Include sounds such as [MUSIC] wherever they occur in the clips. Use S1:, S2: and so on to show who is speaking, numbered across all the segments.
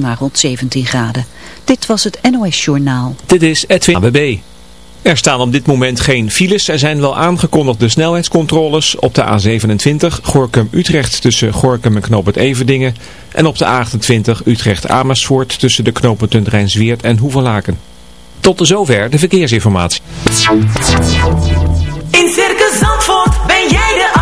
S1: maar rond 17 graden. Dit was het NOS Journaal.
S2: Dit is Edwin ABB. Er staan op dit moment geen files. Er zijn wel aangekondigde snelheidscontroles op de A27 Gorkum-Utrecht tussen Gorkum en Knoop het Everdingen. En op de A28 Utrecht-Amersfoort tussen de knooppunten Rijnsweert en Hoevelaken. Tot zover de verkeersinformatie.
S3: In Circus Zandvoort ben jij de.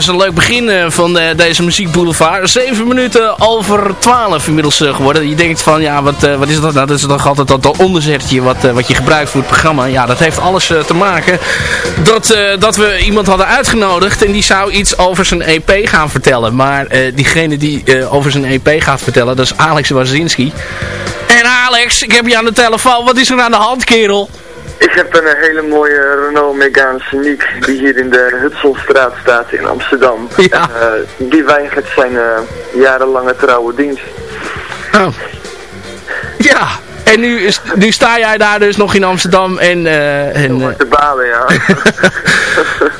S4: is een leuk begin eh, van uh, deze muziekboulevard. 7 minuten over 12 inmiddels uh, geworden. Je denkt van, ja, wat, wat is dat nou? Dat is toch altijd dat onderzetje wat, wat je gebruikt voor het programma. Ja, dat heeft alles te maken dat, dat we iemand hadden uitgenodigd en die zou iets over zijn EP gaan vertellen. Maar diegene die over zijn EP gaat vertellen, dat is Alex Wazinski. En Alex, ik heb je aan de telefoon. Wat is er aan de hand, kerel?
S5: Ik heb een hele mooie Renault Megane Scenic die hier in de Hudsonstraat staat in Amsterdam.
S4: Ja.
S5: En, uh, die weigert zijn uh, jarenlange trouwe dienst.
S4: Oh. Ja, en nu, is, nu sta jij daar dus nog in Amsterdam en... Uh, en
S5: uh, te balen, ja.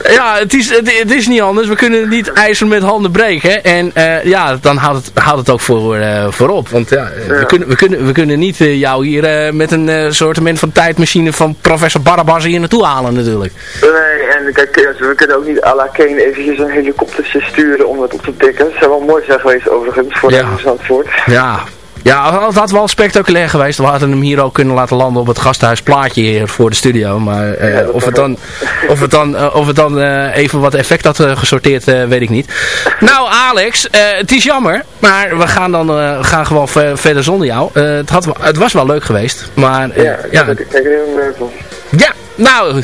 S5: [LAUGHS]
S4: ja, het is, het, is niet anders. We kunnen niet ijzer met handen breken. En uh, ja, dan houdt het, houdt het ook voor, voor op. Want ja, ja, We, kunnen, we, kunnen, we kunnen niet jou hier met een soort van tijdmachine van professor Barabas hier naartoe halen natuurlijk.
S5: Nee, en kijk, we kunnen ook niet à la Kane eventjes een helikopter sturen om het op te tikken. Dat zou wel mooi zijn geweest overigens voor
S4: ja.
S5: de Zandvoort.
S4: Ja, ja, het had wel spectaculair geweest. We hadden hem hier ook kunnen laten landen op het gasthuis plaatje hier voor de studio. Maar ja, of, het dan, of het dan, uh, of het dan uh, even wat effect had gesorteerd, weet ik niet. [LAUGHS] Nou Alex, het is jammer. Maar we gaan dan gaan gewoon verder zonder jou. het, had, het was wel leuk geweest. Maar
S5: ja,
S4: ja,
S5: kijk.
S4: Ja, nou,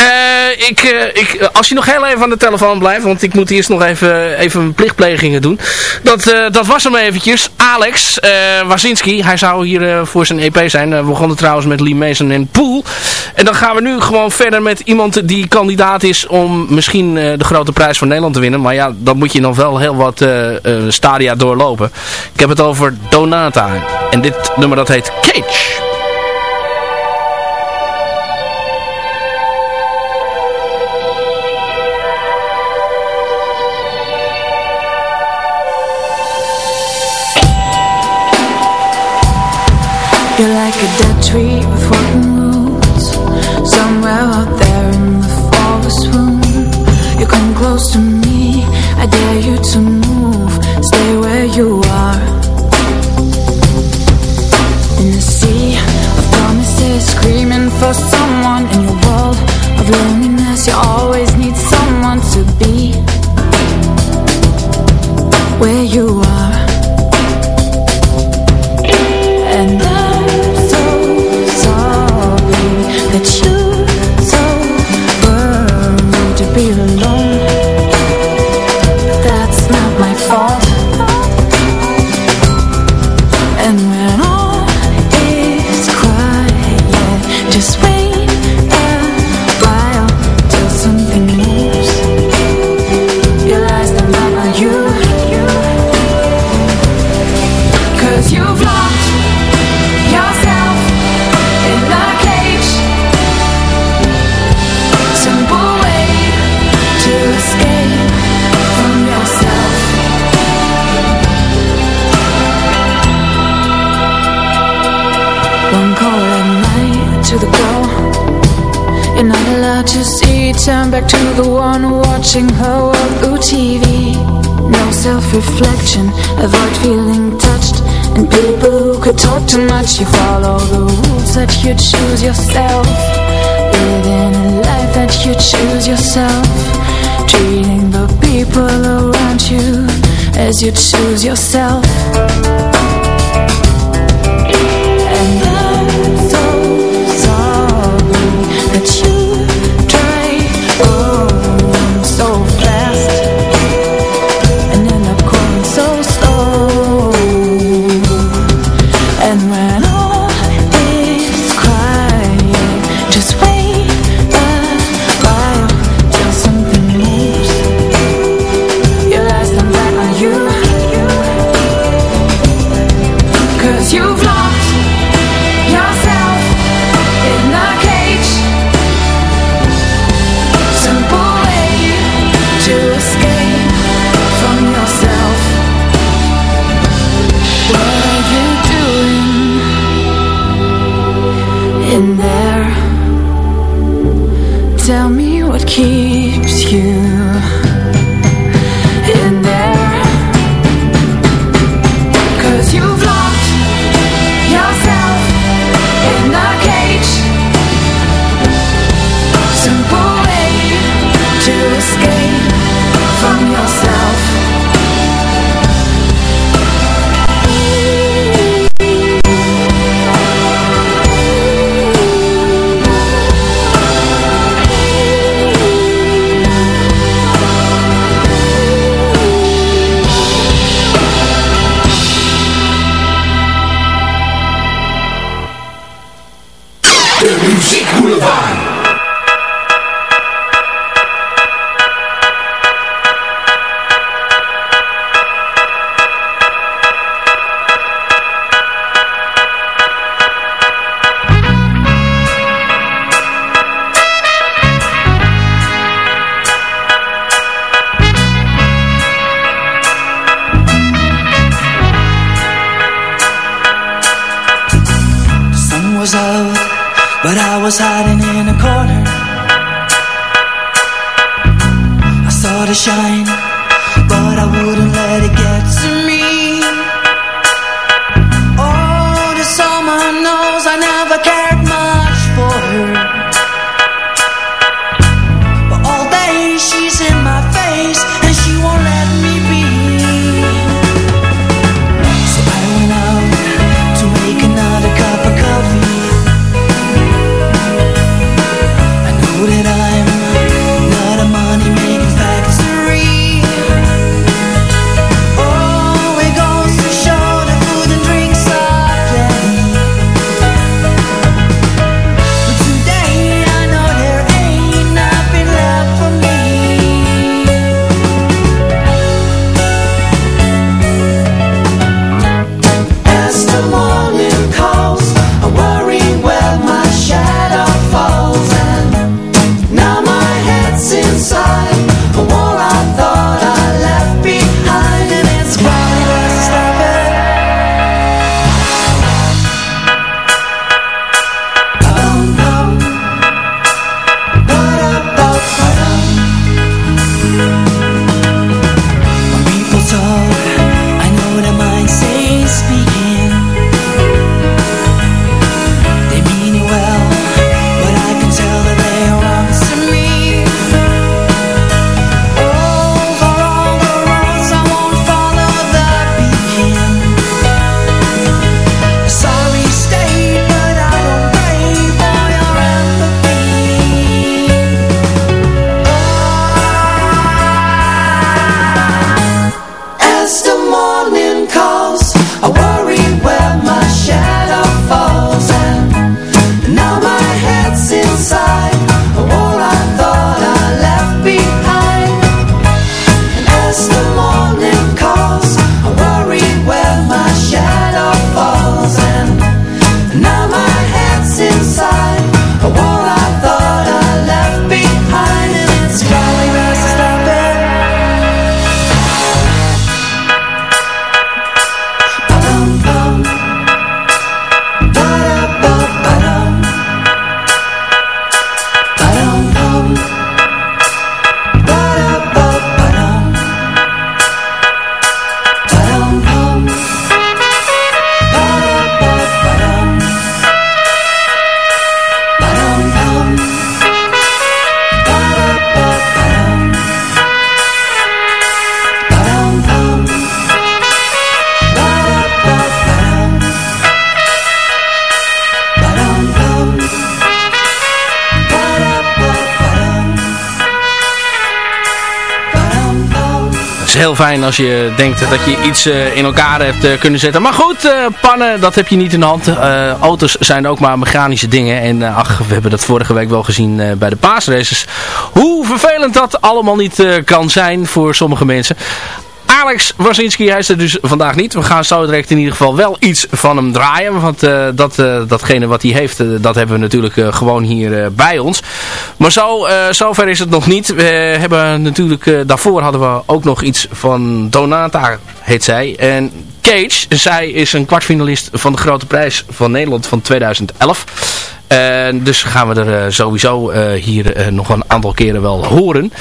S4: uh, ik, uh, ik, als je nog heel even aan de telefoon blijft, want ik moet eerst nog even, even plichtplegingen doen. Dat, uh, dat was hem eventjes. Alex Wazinski, hij zou hier voor zijn EP zijn. we begonnen trouwens met Lee Mason en Poel. En dan gaan we nu gewoon verder met iemand die kandidaat is om misschien de grote prijs van Nederland te winnen. Maar ja, dan moet je nog wel heel wat stadia doorlopen. Ik heb het over Donata. En dit nummer dat heet Cage.
S6: You follow the rules that you choose yourself. Living a life that you choose yourself. Treating the people around you As you choose yourself
S4: heel fijn als je denkt dat je iets eh, in elkaar hebt eh, kunnen zetten. Maar goed, eh, pannen, dat heb je niet in de hand. Auto's zijn ook maar mechanische dingen. En ach, we hebben dat vorige week wel gezien bij de paasraces. Hoe vervelend dat allemaal niet kan zijn voor sommige mensen. Alex Wasinski, hij is er dus vandaag niet. We gaan zo direct in ieder geval wel iets van hem draaien. Want dat, datgene wat hij heeft, dat hebben we natuurlijk gewoon hier bij ons. Maar zo, eh, zover is het nog niet. We hebben natuurlijk, eh, daarvoor hadden we ook nog iets van Donata, heet zij. En Cage, zij is een kwartfinalist van de Grote Prijs van Nederland van 2011. Dus gaan we er eh, sowieso eh, hier eh, nog een aantal keren wel horen.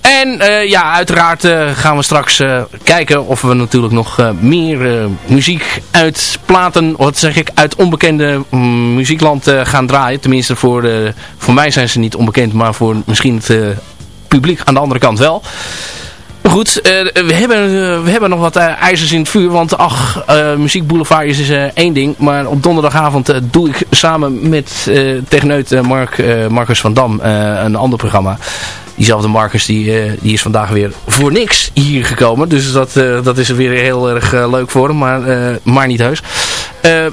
S4: En ja, uiteraard gaan we straks kijken of we natuurlijk nog meer muziek uit platen, wat zeg ik, uit onbekende mm, muziekland gaan draaien. Tenminste, voor, eh, voor mij zijn ze niet onbekend, maar voor misschien het publiek aan de andere kant wel. Maar goed, eh, we, hebben, eh, we hebben nog wat eh, ijzers in het vuur. Want ach, eh, Muziek Boulevard is dus, één ding. Maar op donderdagavond doe ik samen met techneut Mark, Marcus van Dam een ander programma. Diezelfde Marcus die, die is vandaag weer voor niks hier gekomen. Dus dat, eh, dat is weer heel erg leuk voor hem. Maar, maar niet heus.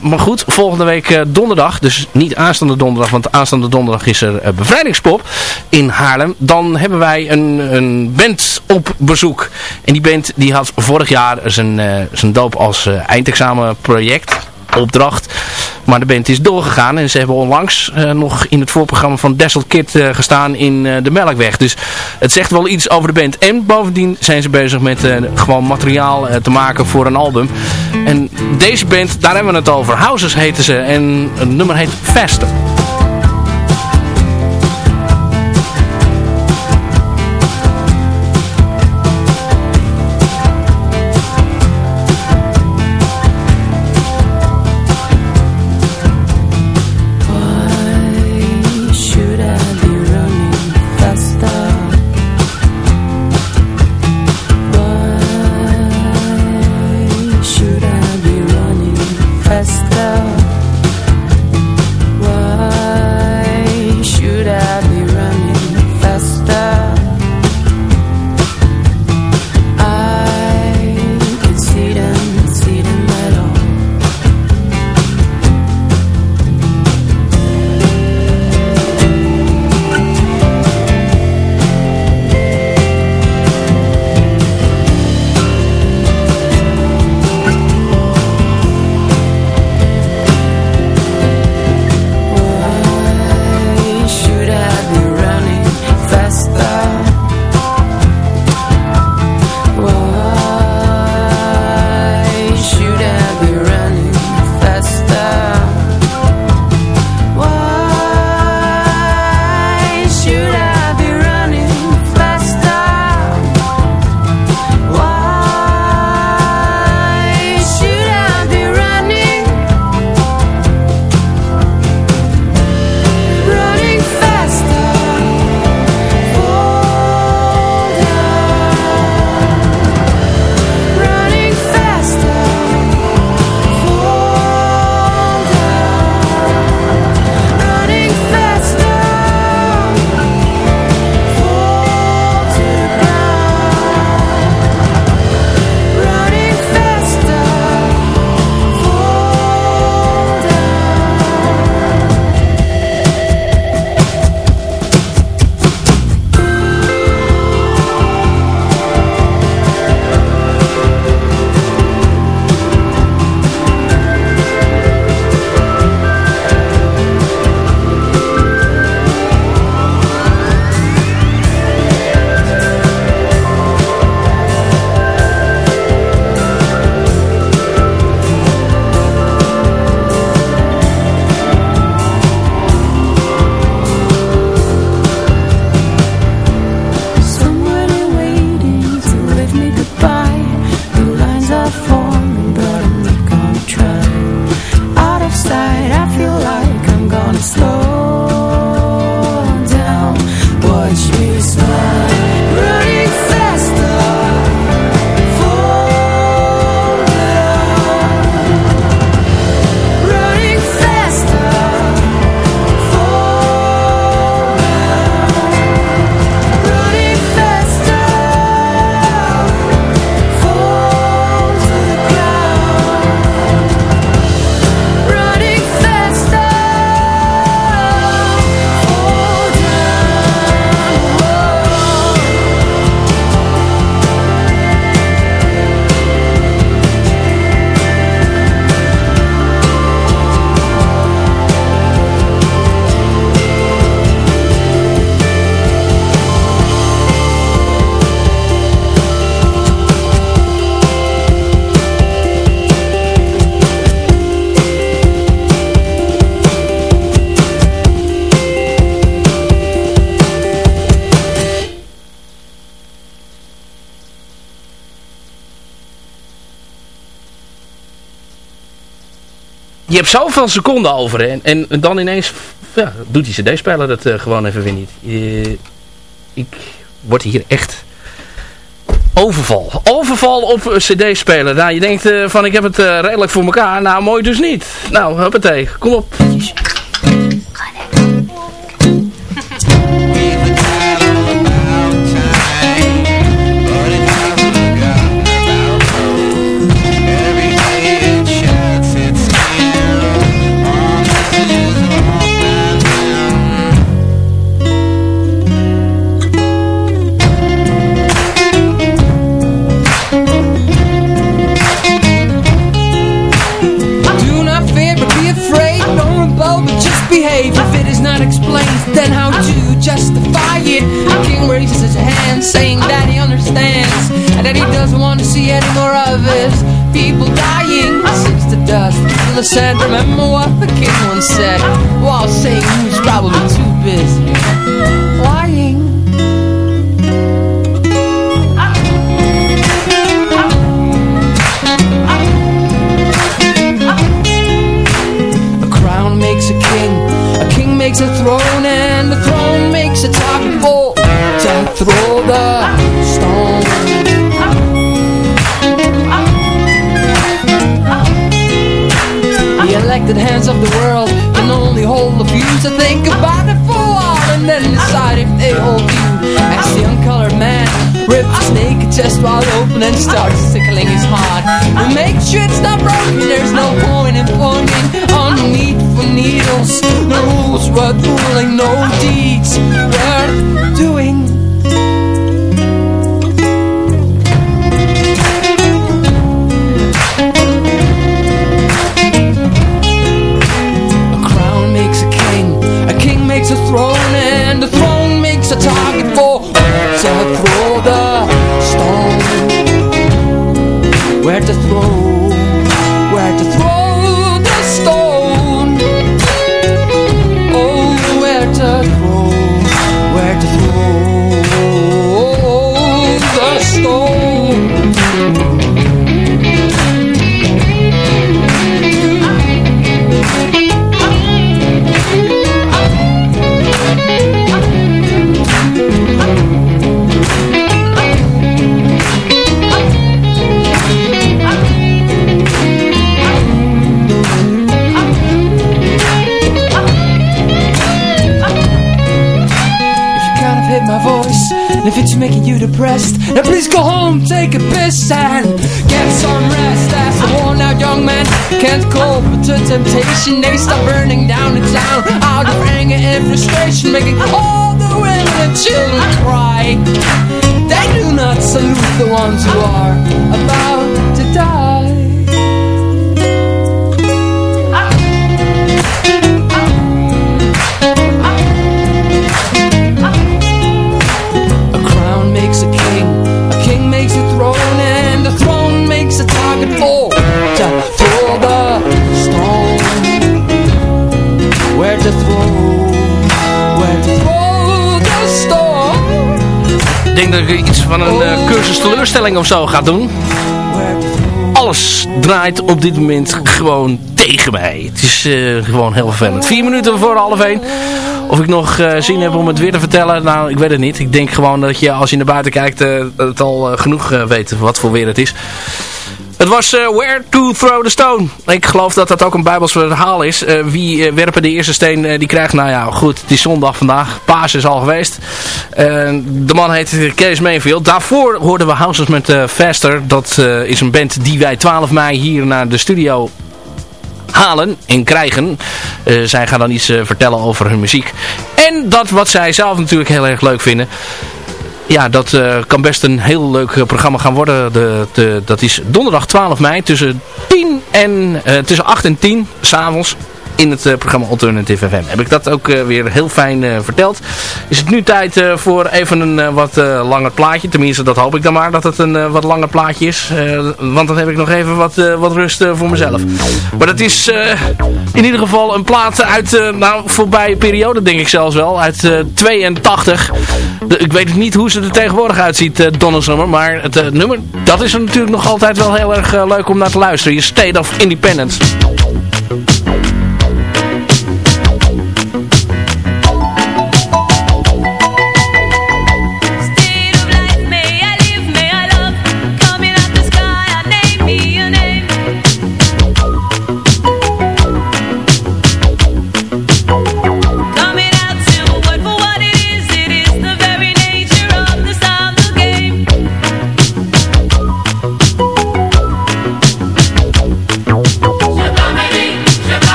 S6: Maar goed, volgende week donderdag, dus niet aanstaande donderdag, want aanstaande donderdag is er bevrijdingspop in Haarlem. Dan hebben wij een, een band op bezoek. En die band die had vorig jaar zijn, zijn doop als eindexamenproject opdracht. Maar de band is doorgegaan en ze hebben onlangs uh, nog in het voorprogramma van Dazzle Kid uh, gestaan in uh, de Melkweg. Dus het zegt wel iets over de band. En bovendien zijn ze bezig met gewoon materiaal te maken voor een album. En deze band, daar hebben we het over. Houses heten ze en het nummer heet Faster. Je hebt zoveel seconden over. En, en dan ineens ja, doet die cd-speler het uh, gewoon even weer niet. Ik word hier echt overval. Overval op cd-speler. Nou, je denkt uh, van ik heb het redelijk voor elkaar. Nou, mooi dus niet. Nou, huppatee. Kom op.
S7: justify it? The king raises his hand, saying that he understands and that he doesn't want to see any more of his people dying. Sinks to dust in the sand. Remember what the king once said? While saying he was probably too busy makes a throne, and the throne makes a for to throw the stone. The elected hands of the world can only hold a few to think about it for a while and then decide if they hold you. As the uncolored man rips his naked chest wide open and starts tickling his heart. To make sure it's not broken, there's no point in pointing on the need for needles. No rules worth ruling, no deeds worth doing. A crown makes a king, a king makes a throne, and the throne makes a target for Where to throw, depressed. Then please go home, take a piss And get some rest. As a worn out young man Can't cope with the temptation. They start burning down the town. Out of anger and frustration Making all the women and children cry. They do not salute the ones who are About to die
S4: denk dat ik iets van een eh, cursus teleurstelling of zo ga doen. Alles draait op dit moment gewoon tegen mij. Het is eh, gewoon heel vervelend. Vier minuten voor half één. Of ik nog eh, zin heb om het weer te vertellen? Nou, ik weet het niet. Ik denk gewoon dat je als je naar buiten kijkt het al genoeg weet wat voor weer het is. Het was eh, Where to Throw the Stone. Ik geloof dat dat ook een Bijbels verhaal is. Eh, wie eh, werpen de eerste steen, die krijgt, nou ja, goed, het is zondag vandaag. Paas is al geweest. De man heet Kees Mayfield. Daarvoor hoorden we Houses met Faster. Dat is een band die wij 12 mei hier naar de studio halen en krijgen. Zij gaan dan iets vertellen over hun muziek. En dat wat zij zelf natuurlijk heel erg leuk vinden. Ja, dat eh, kan best een heel leuk eh, programma gaan worden. De, de, dat is donderdag 12 mei tussen 10 en eh, tussen 8 en 10 s'avonds in het eh, programma Alternative FM. Heb ik dat ook eh, weer heel fijn eh, verteld. Is het nu tijd voor even een wat langer plaatje. Tenminste, dat hoop ik dan maar dat het een wat langer plaatje is. Want dan heb ik nog even wat, wat rust voor mezelf. Maar dat is in ieder geval een plaat uit, nou voorbij periode denk ik zelfs wel, uit eh 82. De- ik weet niet hoe ze er tegenwoordig uitziet, Summer. Maar het nummer, dat is er natuurlijk nog altijd wel heel erg leuk om naar te luisteren. Je State of Independence.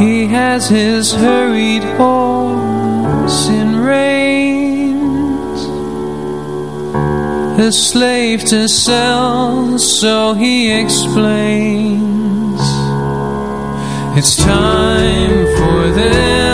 S8: He has his hurried horse in reins. A slave to sell, so he explains. It's time for them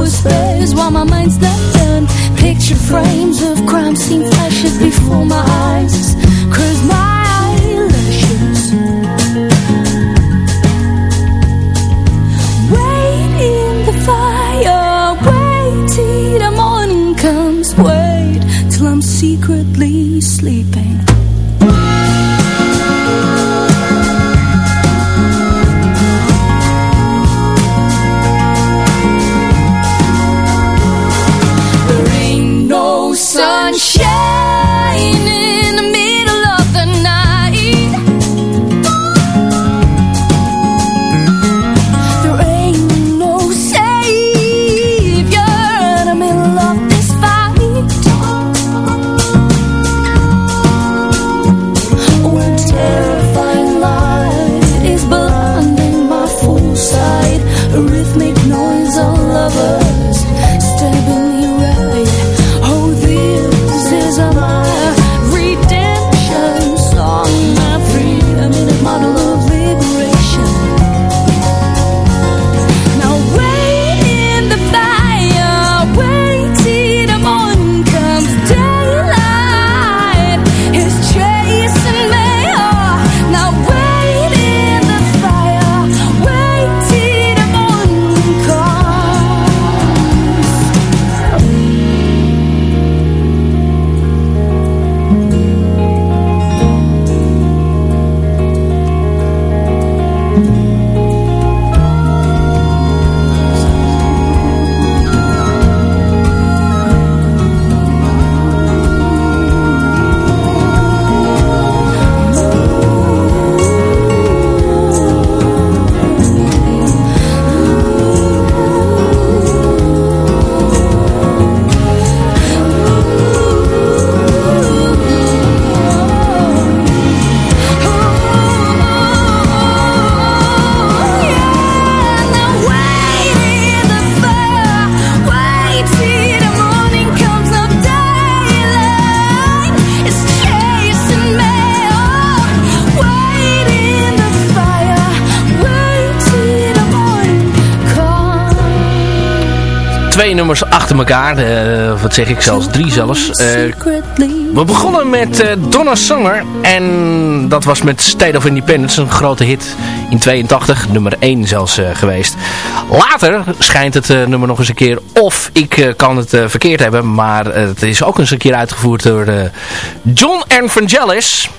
S6: whispers while my mind's not done. Picture frames of crime scene flashes before my eyes. Cause my
S9: twee nummers achter elkaar. Eh, wat zeg ik zelfs, drie zelfs. Eh, we begonnen met eh, Donna Summer. En dat was met State of Independence. Een grote hit in 82. Nummer 1 zelfs geweest. Later schijnt het nummer nog eens een keer. Of ik kan het verkeerd hebben. Maar het is ook eens een keer uitgevoerd door John Evangelis.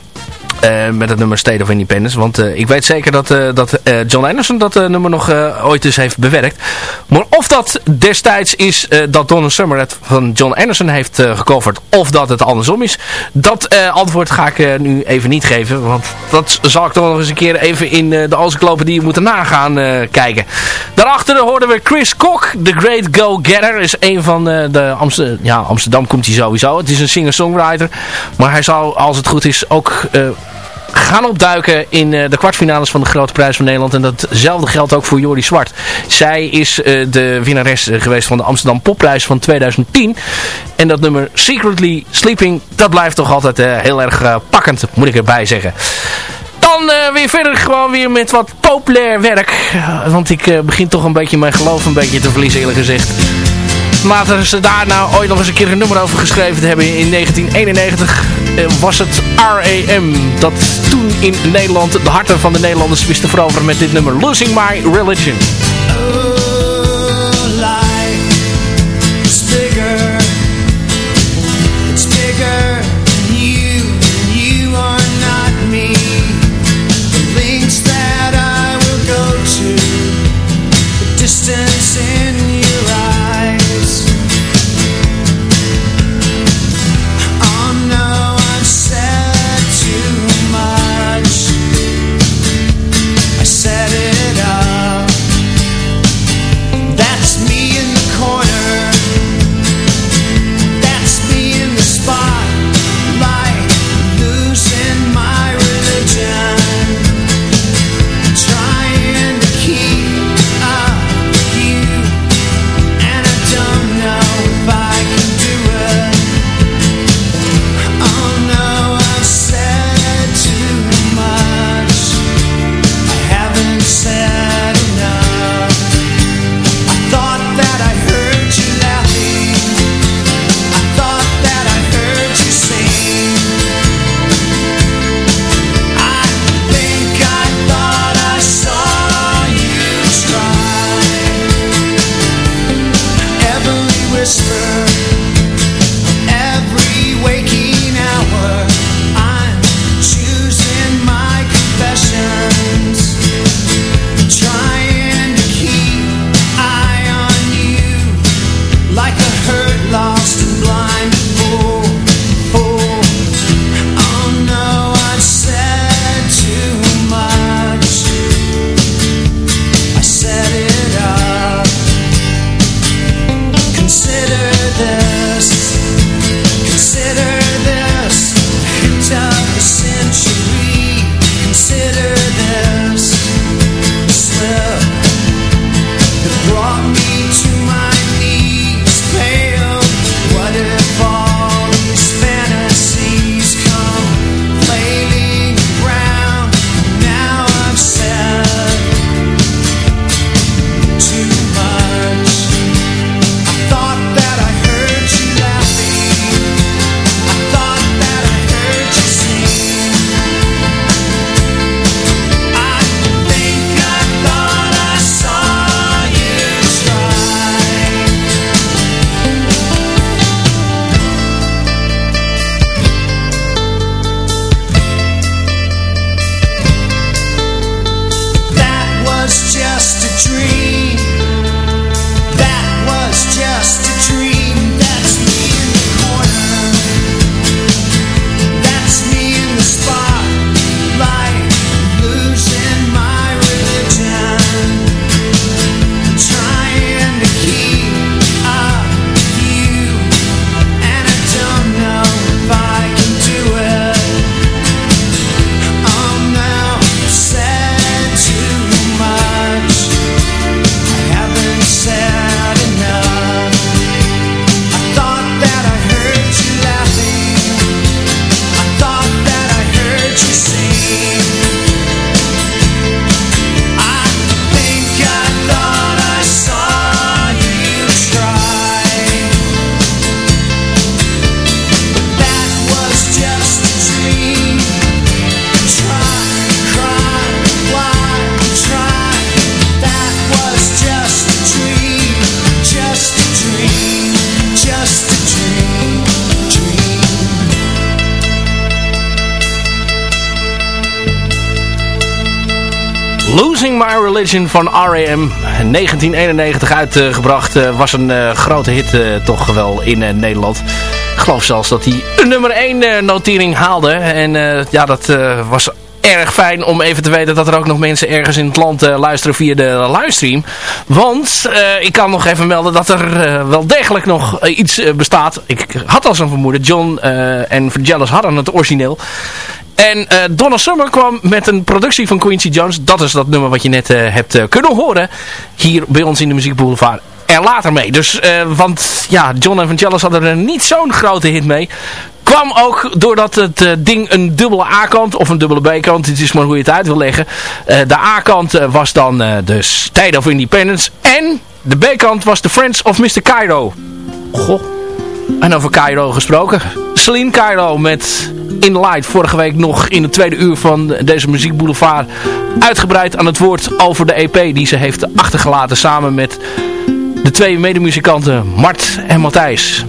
S9: Uh, met het nummer State of Independence. Want uh, ik weet zeker dat, uh, dat John Anderson dat nummer nog ooit eens heeft bewerkt. Maar of dat destijds is dat Donna Summer het van John Anderson heeft gecoverd. Of dat het andersom is. Dat antwoord ga ik nu even niet geven. Want dat zal ik toch nog eens een keer even in de encyclopedie moeten nagaan kijken. Daarachter hoorden we Chris Kok. The Great Go-Getter. Is een van de Amsterdam... Ja, Amsterdam komt hij sowieso. Het is een singer-songwriter. Maar hij zou, als het goed is, ook gaan opduiken in uh, de kwartfinales van de Grote Prijs van Nederland. En datzelfde geldt ook voor Jori Zwart. Zij is uh, de winnares uh, geweest van de Amsterdam Popprijs van 2010. En dat nummer Secretly Sleeping, dat blijft toch altijd heel erg pakkend, moet ik erbij zeggen. Dan weer verder gewoon weer met wat populair werk. want ik begin toch een beetje mijn geloof een beetje te verliezen eerlijk gezegd. Maar ze daar nou ooit nog eens een keer een nummer over geschreven hebben in 1991 was het R.A.M. Dat toen in Nederland de harten van de Nederlanders wist te veroveren met dit nummer Losing My Religion.
S4: My Religion van R.A.M. 1991 uitgebracht. eh, was een eh, grote hit eh, toch wel in Nederland. Ik geloof zelfs dat hij een nummer 1 notering haalde. En ja, dat was erg fijn om even te weten dat er ook nog mensen ergens in het land luisteren via de livestream. Want ik kan nog even melden dat er wel degelijk nog iets bestaat. Ik had al zo'n vermoeden. John en Vangelis hadden het origineel. En eh, Donna Summer kwam met een productie van Quincy Jones. Dat is dat nummer wat je net eh, hebt eh, kunnen horen. Hier bij ons in de Muziek Boulevard. Er later mee. Dus, want ja, John en Vangelis hadden er niet zo'n grote hit mee. Kwam ook doordat het ding een dubbele A-kant of een dubbele B-kant, het is maar hoe je het uit wil leggen. De A-kant was dan eh, de State of Independence. En de B-kant was The Friends of Mr. Cairo. Goh. En over Cairo gesproken. Celine Cairo met In Light. Vorige week nog in het tweede uur van deze Muziek Boulevard uitgebreid aan het woord over de EP die ze heeft achtergelaten samen met de twee medemuzikanten Mart en Matthijs.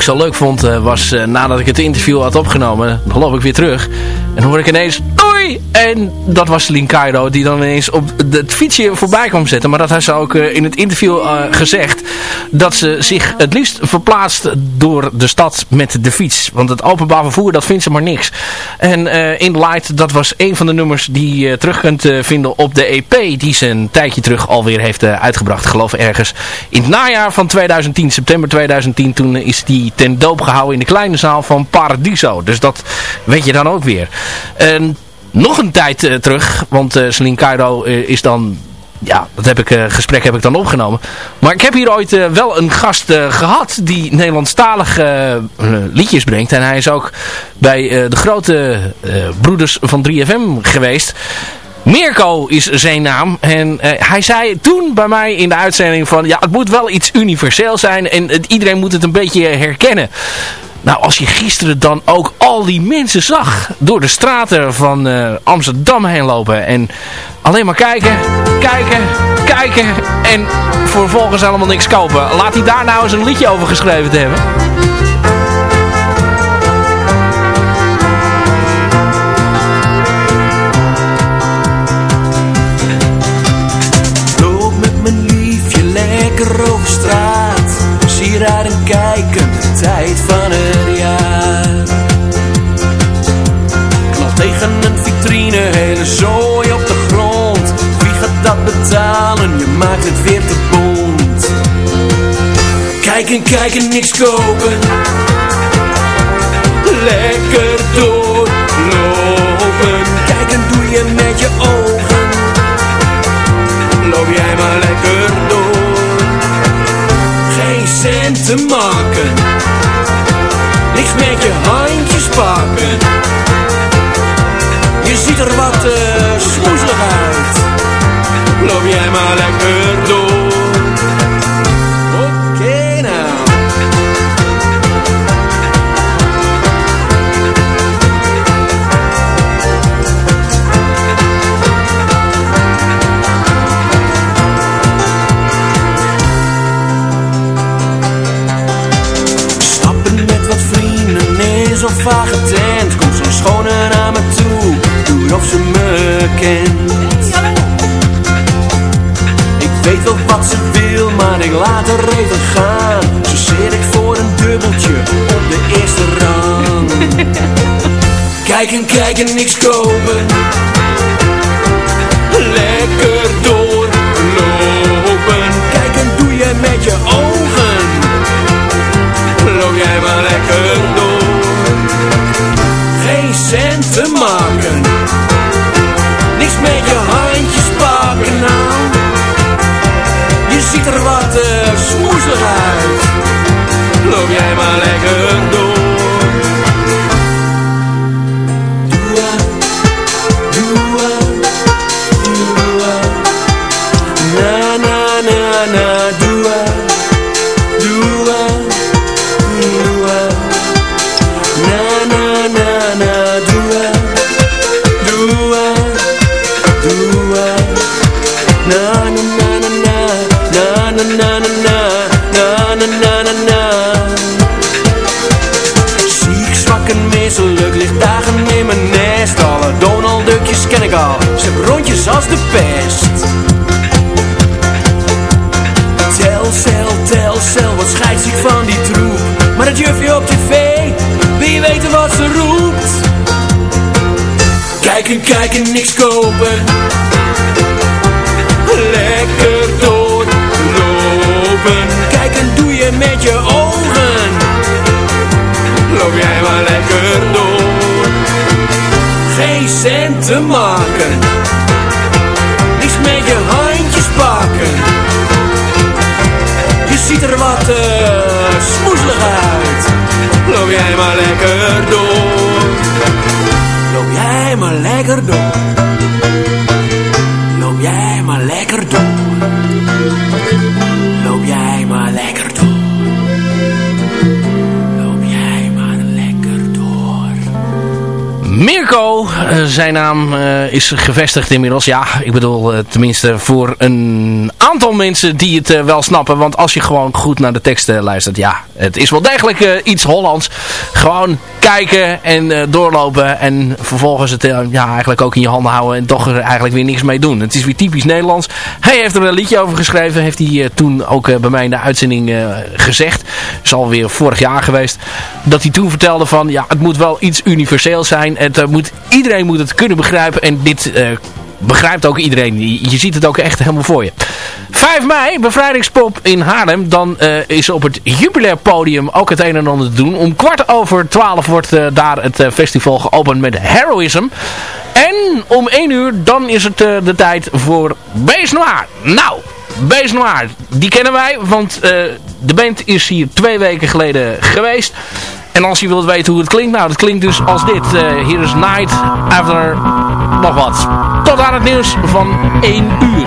S4: Ik zo leuk vond, eh, was eh, nadat ik het interview had opgenomen, dan loop ik weer terug. En hoor ik ineens! En dat was Celine Cairo die dan ineens op het fietsje voorbij kwam zetten. Maar dat heeft ze ook eh, in het interview eh, gezegd. Dat ze zich het liefst verplaatst door de stad met de fiets. Want het openbaar vervoer, dat vindt ze maar niks. En eh, In Light, dat was een van de nummers die je terug kunt vinden op de EP. Die ze een tijdje terug alweer heeft uitgebracht. Geloof ergens in het najaar van 2010, september 2010. Toen is die ten doop gehouden in de kleine zaal van Paradiso. Dus dat weet je dan ook weer. En nog een tijd eh, terug, want uh, Cairo eh, is dan... Ja, dat heb ik, gesprek heb ik dan opgenomen. Maar ik heb hier ooit wel een gast eh, gehad die Nederlandstalige liedjes brengt. En hij is ook bij de grote broeders van 3FM geweest. Mirko is zijn naam. En hij zei toen bij mij in de uitzending van... Ja, het moet wel iets universeel zijn. En iedereen moet het een beetje herkennen. Nou, als je gisteren dan ook al die mensen zag door de straten van eh, Amsterdam heen lopen. En alleen maar kijken, kijken, kijken en vervolgens helemaal niks kopen. Laat hij daar nou eens een liedje over geschreven te hebben.
S10: Tijd van het jaar. Knal tegen een vitrine, hele zooi op de grond. Wie gaat dat betalen? Je maakt het weer te bont. Kijken, kijken, niks kopen. Lekker doorlopen. Kijken doe je met je ogen te maken, niks met je handjes pakken. Je ziet er wat uh, smoezelig uit, loop jij maar lekker Ik weet wel wat ze wil Maar ik laat haar even gaan. Zo zit ik voor een dubbeltje Op de eerste rang. Kijken, kijken, niks kopen. Lekker doorlopen. Kijken doe je met je ogen pest. Tel, cel, wat scheidt zich van die troep. Maar het jufje op tv, wil je weten wat ze roept? Kijken, kijken, niks kopen. Lekker doorlopen. Kijken doe je met je ogen. Loop jij maar lekker door. Geen cent te maken. Loop jij maar lekker door. Loop jij maar lekker door. Loop jij maar lekker door. Loop jij maar lekker door. Loop jij maar lekker door.
S4: Mirko, eh,
S11: zijn naam eh, is gevestigd inmiddels. Ja, ik bedoel, eh, tenminste voor een aantal mensen die het eh, wel snappen. Want als je gewoon goed naar de teksten luistert, ja, het is wel degelijk eh, iets Hollands. Gewoon kijken en eh, doorlopen en vervolgens het eh, ja, eigenlijk ook in je handen houden en toch er eigenlijk weer niks mee doen. Het is weer typisch Nederlands. Hij heeft er een liedje over geschreven, heeft hij eh, toen ook eh, bij mij in de uitzending eh, gezegd. is alweer vorig jaar geweest. Dat hij toen vertelde van, ja, het moet wel iets universeels zijn. Het, eh, moet, iedereen moet het kunnen begrijpen en dit... begrijpt ook iedereen. Je, ziet het ook echt helemaal voor je. 5 mei, bevrijdingspop in Haarlem. Dan eh, is op het jubileerpodium ook het een en ander te doen. Om kwart over twaalf wordt eh, daar het eh, festival geopend met Heroism. En om 1 uur, dan is het de tijd voor Bees Noir. Nou, Bees Noir, die kennen wij, want de band is hier twee weken geleden geweest. En als je wilt weten hoe het klinkt, nou, dat klinkt dus als dit. Hier is Night After nog wat. Tot aan het nieuws van 1 uur.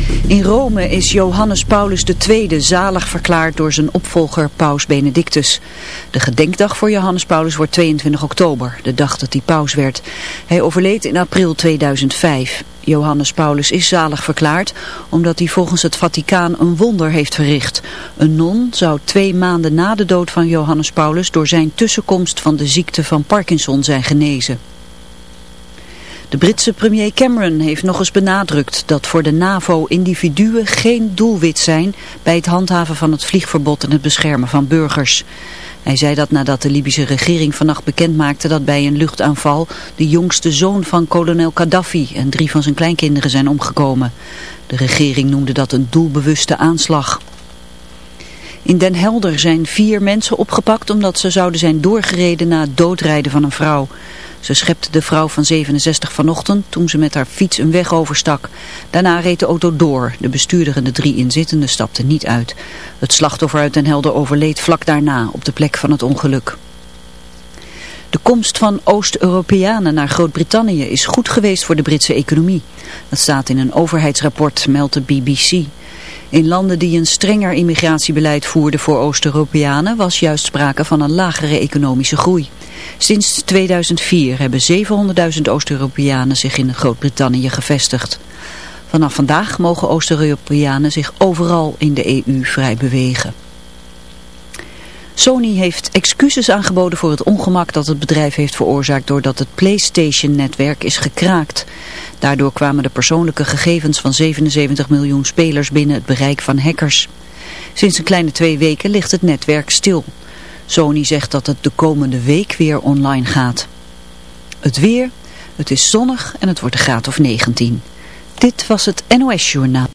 S1: In Rome is Johannes Paulus II zalig verklaard door zijn opvolger Paus Benedictus. De gedenkdag voor Johannes Paulus wordt 22 oktober, de dag dat hij paus werd. Hij overleed in april 2005. Johannes Paulus is zalig verklaard omdat hij volgens het Vaticaan een wonder heeft verricht. Een non zou twee maanden na de dood van Johannes Paulus door zijn tussenkomst van de ziekte van Parkinson zijn genezen. De Britse premier Cameron heeft nog eens benadrukt dat voor de NAVO individuen geen doelwit zijn bij het handhaven van het vliegverbod en het beschermen van burgers. Hij zei dat nadat de Libische regering vannacht bekendmaakte dat bij een luchtaanval de jongste zoon van kolonel Gaddafi en drie van zijn kleinkinderen zijn omgekomen. De regering noemde dat een doelbewuste aanslag. In Den Helder zijn vier mensen opgepakt omdat ze zouden zijn doorgereden na het doodrijden van een vrouw. Ze schepte de vrouw van 67 vanochtend toen ze met haar fiets een weg overstak. Daarna reed de auto door. De bestuurder en de drie inzittenden stapten niet uit. Het slachtoffer uit Den Helder overleed vlak daarna op de plek van het ongeluk. De komst van Oost-Europeanen naar Groot-Brittannië is goed geweest voor de Britse economie. Dat staat in een overheidsrapport, meldt de BBC. In landen die een strenger immigratiebeleid voerden voor Oost-Europeanen was juist sprake van een lagere economische groei. Sinds 2004 hebben 700.000 Oost-Europeanen zich in Groot-Brittannië gevestigd. Vanaf vandaag mogen Oost-Europeanen zich overal in de EU vrij bewegen. Sony heeft excuses aangeboden voor het ongemak dat het bedrijf heeft veroorzaakt doordat het PlayStation-netwerk is gekraakt. Daardoor kwamen de persoonlijke gegevens van 77 miljoen spelers binnen het bereik van hackers. Sinds een kleine twee weken ligt het netwerk stil. Sony zegt dat het de komende week weer online gaat. Het weer, het is zonnig en het wordt een graad of 19. Dit was het NOS Journaal.